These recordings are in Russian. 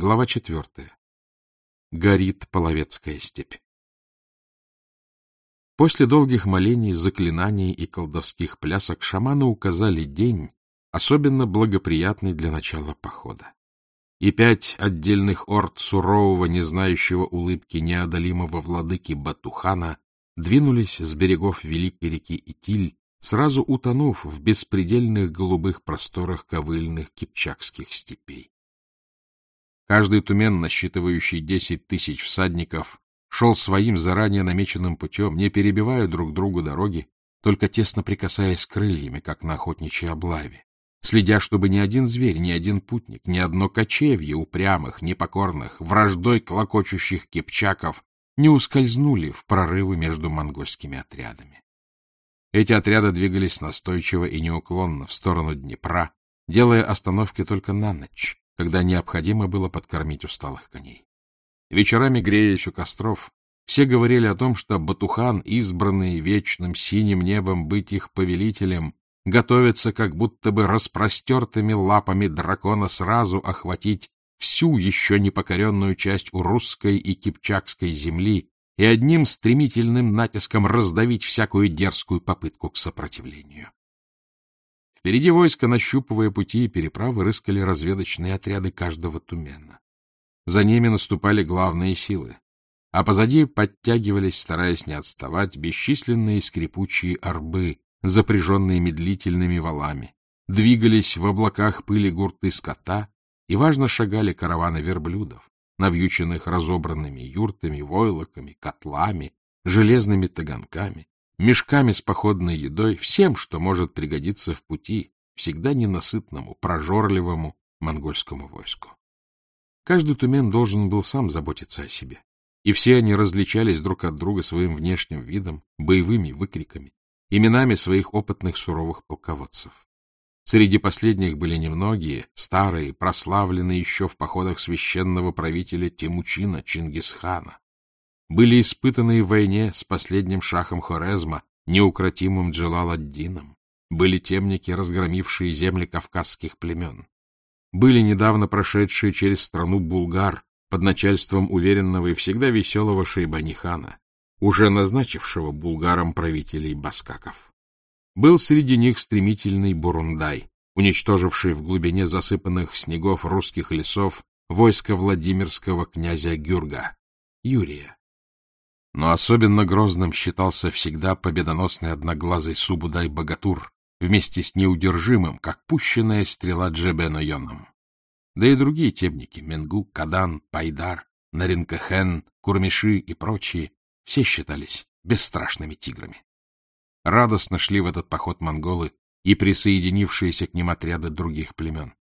Глава четвертая. Горит Половецкая степь. После долгих молений, заклинаний и колдовских плясок шаманы указали день, особенно благоприятный для начала похода. И пять отдельных орд сурового, не знающего улыбки неодолимого владыки Батухана двинулись с берегов великой реки Итиль, сразу утонув в беспредельных голубых просторах ковыльных кипчакских степей. Каждый тумен, насчитывающий десять тысяч всадников, шел своим заранее намеченным путем, не перебивая друг другу дороги, только тесно прикасаясь крыльями, как на охотничьей облаве, следя, чтобы ни один зверь, ни один путник, ни одно кочевье упрямых, непокорных, враждой клокочущих кипчаков не ускользнули в прорывы между монгольскими отрядами. Эти отряды двигались настойчиво и неуклонно в сторону Днепра, делая остановки только на ночь, когда необходимо было подкормить усталых коней. Вечерами, греясь у костров, все говорили о том, что Батухан, избранный вечным синим небом быть их повелителем, готовится как будто бы распростертыми лапами дракона сразу охватить всю еще непокоренную часть у русской и кипчакской земли и одним стремительным натиском раздавить всякую дерзкую попытку к сопротивлению. Впереди войска, нащупывая пути и переправы, рыскали разведочные отряды каждого тумена. За ними наступали главные силы, а позади подтягивались, стараясь не отставать, бесчисленные скрипучие арбы, запряженные медлительными валами, двигались в облаках пыли гурты скота и, важно, шагали караваны верблюдов, навьюченных разобранными юртами, войлоками, котлами, железными таганками, мешками с походной едой, всем, что может пригодиться в пути, всегда ненасытному, прожорливому монгольскому войску. Каждый тумен должен был сам заботиться о себе, и все они различались друг от друга своим внешним видом, боевыми выкриками, именами своих опытных суровых полководцев. Среди последних были немногие, старые, прославленные еще в походах священного правителя Тимучина Чингисхана, были испытаны в войне с последним шахом Хорезма, неукротимым Джалаладдином, были темники, разгромившие земли кавказских племен, были недавно прошедшие через страну булгар под начальством уверенного и всегда веселого Шейбанихана, уже назначившего булгарам правителей баскаков. Был среди них стремительный Бурундай, уничтоживший в глубине засыпанных снегов русских лесов войско Владимирского князя Гюрга, Юрия, но особенно грозным считался всегда победоносный одноглазый Субудай-богатур вместе с неудержимым, как пущенная стрела Джебено-Йоном. Да и другие темники — Менгу, Кадан, Пайдар, Наринкахен, Курмиши и прочие — все считались бесстрашными тиграми. Радостно шли в этот поход монголы и присоединившиеся к ним отряды других племен.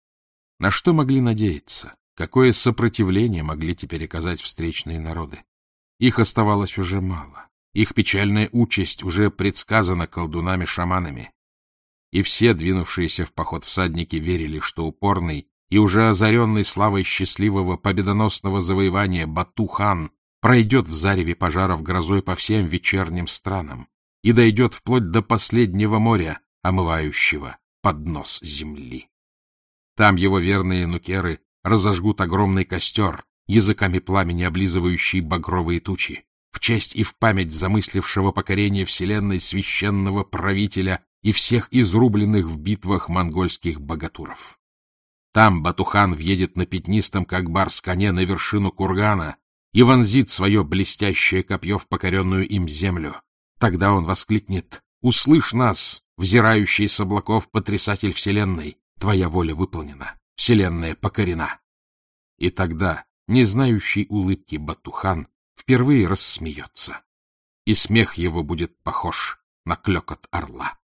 На что могли надеяться? Какое сопротивление могли теперь оказать встречные народы? Их оставалось уже мало. Их печальная участь уже предсказана колдунами-шаманами. И все, двинувшиеся в поход всадники, верили, что упорный и уже озаренный славой счастливого победоносного завоевания Бату-хан пройдет в зареве пожаров грозой по всем вечерним странам и дойдет вплоть до последнего моря, омывающего поднос земли. Там его верные нукеры разожгут огромный костер, языками пламени облизывающие багровые тучи, в честь и в память замыслившего покорение вселенной священного правителя и всех изрубленных в битвах монгольских богатуров. Там Батухан въедет на пятнистом, как барс коне, на вершину кургана и вонзит свое блестящее копье в покоренную им землю. Тогда он воскликнет «Услышь нас, взирающий с облаков потрясатель вселенной! Твоя воля выполнена, вселенная покорена!» И тогда не знающий улыбки Батухан впервые рассмеется, и смех его будет похож на клекот орла.